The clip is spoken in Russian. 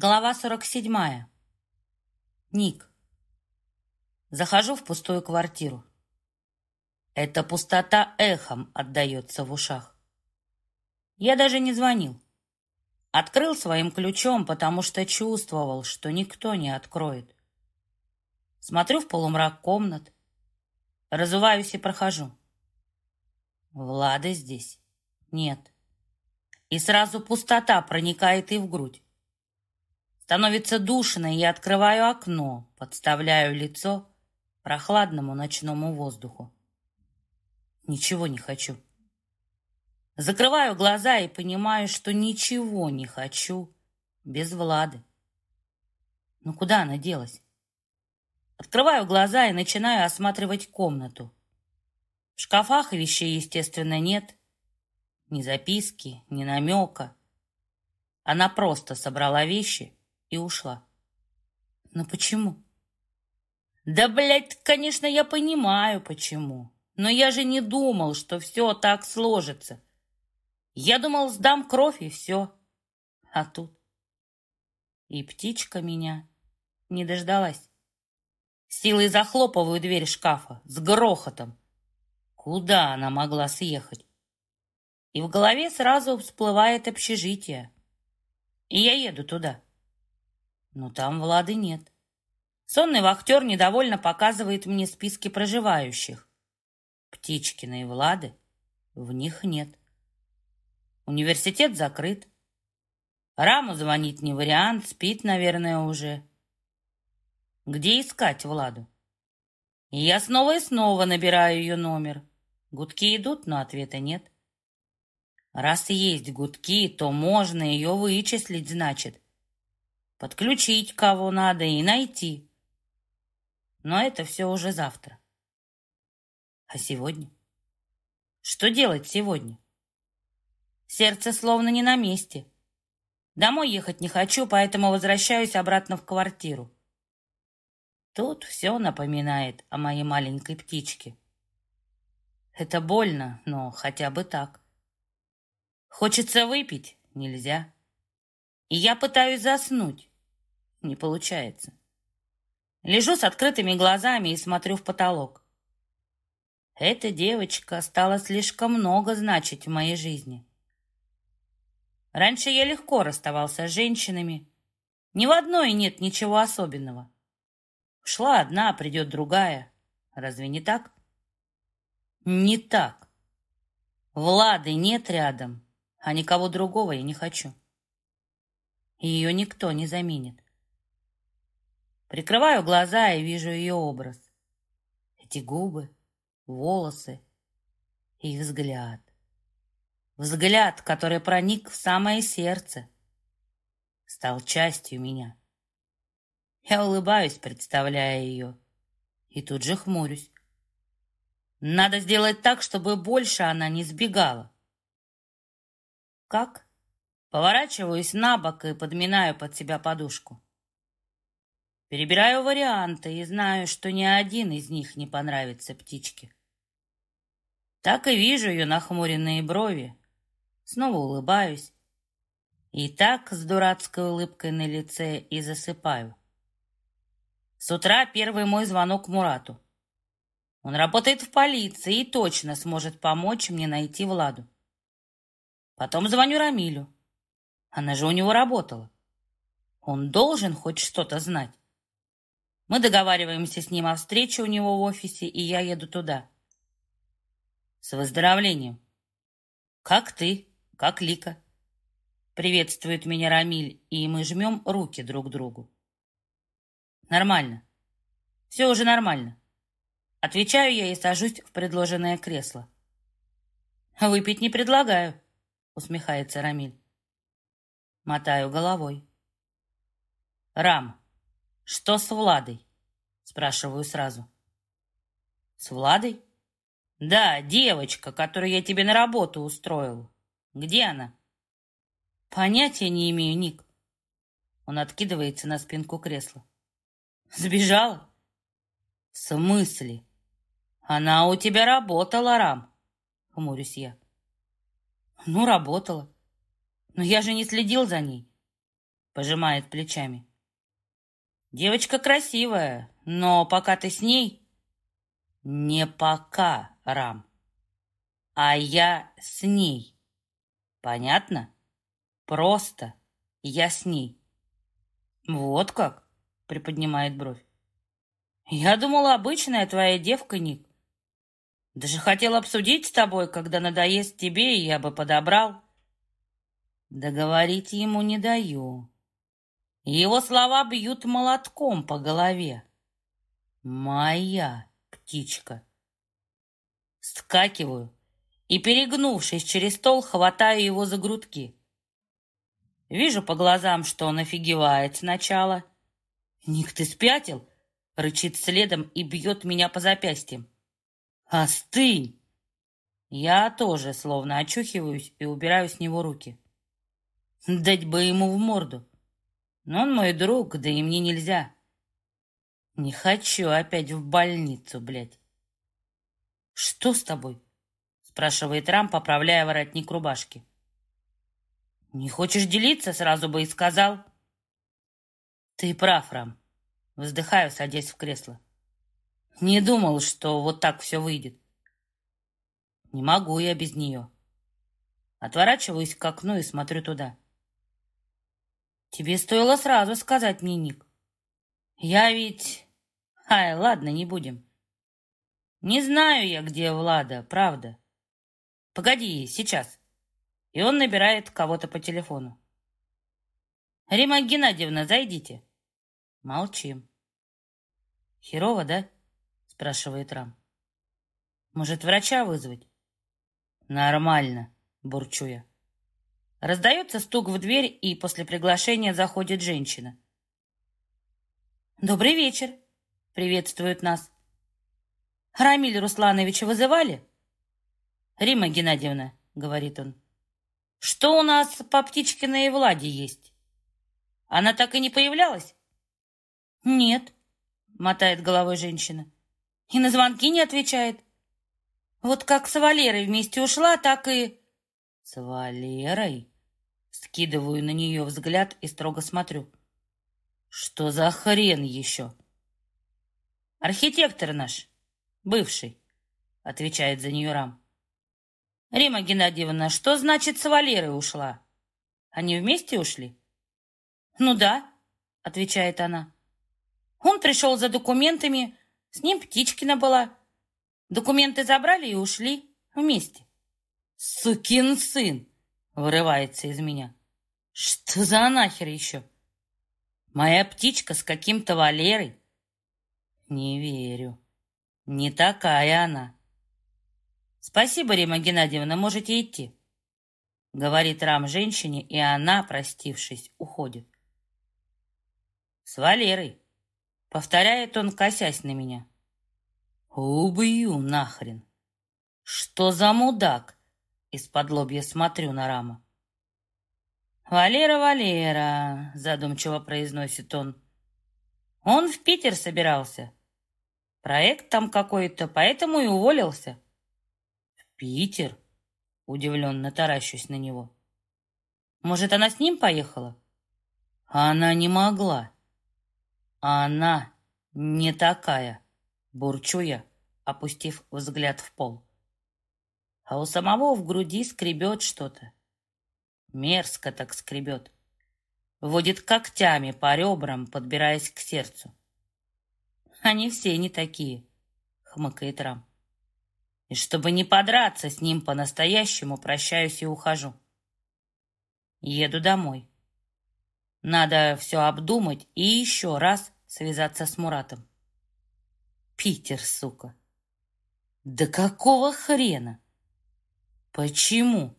Глава 47. Ник. Захожу в пустую квартиру. Эта пустота эхом отдается в ушах. Я даже не звонил. Открыл своим ключом, потому что чувствовал, что никто не откроет. Смотрю в полумрак комнат, разуваюсь и прохожу. Влады здесь нет. И сразу пустота проникает и в грудь. Становится душно, и я открываю окно, подставляю лицо прохладному ночному воздуху. Ничего не хочу. Закрываю глаза и понимаю, что ничего не хочу без Влады. Ну куда она делась? Открываю глаза и начинаю осматривать комнату. В шкафах вещей, естественно, нет. Ни записки, ни намека. Она просто собрала вещи и ушла. Но почему? Да, блядь, конечно, я понимаю, почему. Но я же не думал, что все так сложится. Я думал, сдам кровь и все. А тут... И птичка меня не дождалась. Силой захлопываю дверь шкафа с грохотом. Куда она могла съехать? И в голове сразу всплывает общежитие. И я еду туда. Но там Влады нет. Сонный вахтер недовольно показывает мне списки проживающих. Птичкины и Влады в них нет. Университет закрыт. Раму звонить не вариант, спит, наверное, уже. Где искать Владу? Я снова и снова набираю ее номер. Гудки идут, но ответа нет. Раз есть гудки, то можно ее вычислить, значит подключить кого надо и найти. Но это все уже завтра. А сегодня? Что делать сегодня? Сердце словно не на месте. Домой ехать не хочу, поэтому возвращаюсь обратно в квартиру. Тут все напоминает о моей маленькой птичке. Это больно, но хотя бы так. Хочется выпить? Нельзя. И я пытаюсь заснуть. Не получается. Лежу с открытыми глазами и смотрю в потолок. Эта девочка стала слишком много значить в моей жизни. Раньше я легко расставался с женщинами. Ни в одной нет ничего особенного. Шла одна, придет другая. Разве не так? Не так. Влады нет рядом, а никого другого я не хочу. Ее никто не заменит. Прикрываю глаза и вижу ее образ. Эти губы, волосы и взгляд. Взгляд, который проник в самое сердце, стал частью меня. Я улыбаюсь, представляя ее, и тут же хмурюсь. Надо сделать так, чтобы больше она не сбегала. Как? Поворачиваюсь на бок и подминаю под себя подушку. Перебираю варианты и знаю, что ни один из них не понравится птичке. Так и вижу ее нахмуренные брови. Снова улыбаюсь. И так с дурацкой улыбкой на лице и засыпаю. С утра первый мой звонок Мурату. Он работает в полиции и точно сможет помочь мне найти Владу. Потом звоню Рамилю. Она же у него работала. Он должен хоть что-то знать. Мы договариваемся с ним о встрече у него в офисе, и я еду туда. С выздоровлением. Как ты? Как Лика? Приветствует меня Рамиль, и мы жмем руки друг другу. Нормально. Все уже нормально. Отвечаю я и сажусь в предложенное кресло. Выпить не предлагаю, усмехается Рамиль. Мотаю головой. Рам, «Что с Владой?» Спрашиваю сразу. «С Владой?» «Да, девочка, которую я тебе на работу устроил. Где она?» «Понятия не имею, Ник». Он откидывается на спинку кресла. «Сбежала?» «В смысле?» «Она у тебя работала, Рам», — хмурюсь я. «Ну, работала. Но я же не следил за ней. пожимает плечами. Девочка красивая, но пока ты с ней... Не пока, Рам, а я с ней. Понятно? Просто я с ней. Вот как? Приподнимает бровь. Я думала, обычная твоя девка, Ник. Даже хотел обсудить с тобой, когда надоест тебе, я бы подобрал. Договорить ему не даю. Его слова бьют молотком по голове. Моя птичка. Скакиваю и, перегнувшись через стол, хватаю его за грудки. Вижу по глазам, что он офигевает сначала. «Ник, ты спятил?» — рычит следом и бьет меня по запястьям. «Остынь!» Я тоже словно очухиваюсь и убираю с него руки. Дать бы ему в морду. Но он мой друг, да и мне нельзя. Не хочу опять в больницу, блядь. «Что с тобой?» — спрашивает Рам, поправляя воротник рубашки. «Не хочешь делиться, сразу бы и сказал». «Ты прав, Рам». Вздыхаю, садясь в кресло. Не думал, что вот так все выйдет. Не могу я без нее. Отворачиваюсь к окну и смотрю туда. Тебе стоило сразу сказать мне, Ник. Я ведь... Ай, ладно, не будем. Не знаю я, где Влада, правда. Погоди, сейчас. И он набирает кого-то по телефону. Рима Геннадьевна, зайдите. Молчим. Херово, да? спрашивает Рам. Может, врача вызвать? Нормально, бурчу я. Раздается стук в дверь, и после приглашения заходит женщина. «Добрый вечер!» — приветствует нас. «Рамиль Руслановича вызывали?» «Рима Геннадьевна», — говорит он, — «что у нас по Птичкиной Владе есть? Она так и не появлялась?» «Нет», — мотает головой женщина, — «и на звонки не отвечает. Вот как с Валерой вместе ушла, так и...» «С Валерой?» Скидываю на нее взгляд и строго смотрю. «Что за хрен еще?» «Архитектор наш, бывший», — отвечает за нее Рам. «Рима Геннадьевна, что значит с Валерой ушла? Они вместе ушли?» «Ну да», — отвечает она. «Он пришел за документами, с ним Птичкина была. Документы забрали и ушли вместе». «Сукин сын!» — вырывается из меня. «Что за нахер еще? Моя птичка с каким-то Валерой?» «Не верю. Не такая она». «Спасибо, Рима Геннадьевна, можете идти», — говорит Рам женщине, и она, простившись, уходит. «С Валерой», — повторяет он, косясь на меня. «Убью нахрен! Что за мудак?» Из-под лобья смотрю на Рама. «Валера, Валера», — задумчиво произносит он. «Он в Питер собирался. Проект там какой-то, поэтому и уволился». «В Питер?» — удивленно таращусь на него. «Может, она с ним поехала?» «Она не могла». «Она не такая», — бурчу я, опустив взгляд в пол а у самого в груди скребет что-то. Мерзко так скребет. Водит когтями по ребрам, подбираясь к сердцу. Они все не такие, хмыкает Рам. И чтобы не подраться с ним по-настоящему, прощаюсь и ухожу. Еду домой. Надо все обдумать и еще раз связаться с Муратом. Питер, сука! Да какого хрена? Почему?